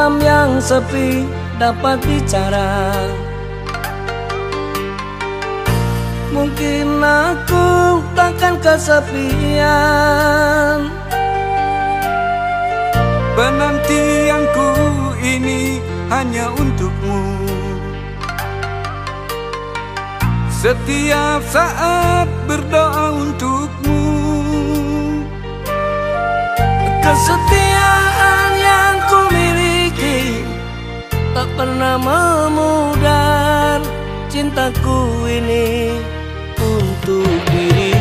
yang sepi dapat bicara. Mungkin aku takkan kesepian. Penantianku ini hanya untukmu. Setiap saat berdoa untukmu. Kesetiaan memudar Cintaku ini untuk dirimu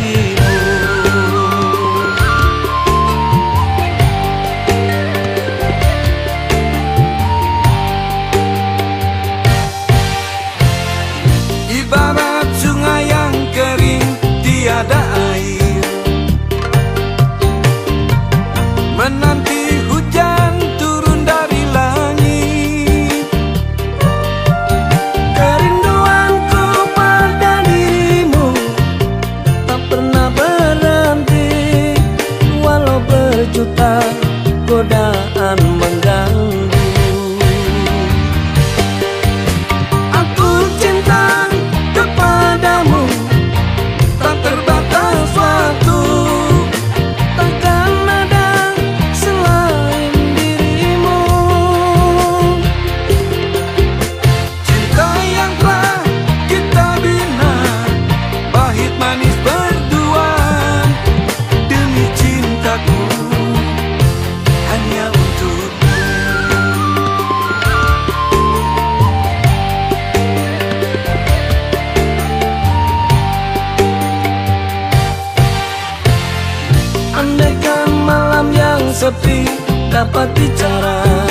sepi dapat bicara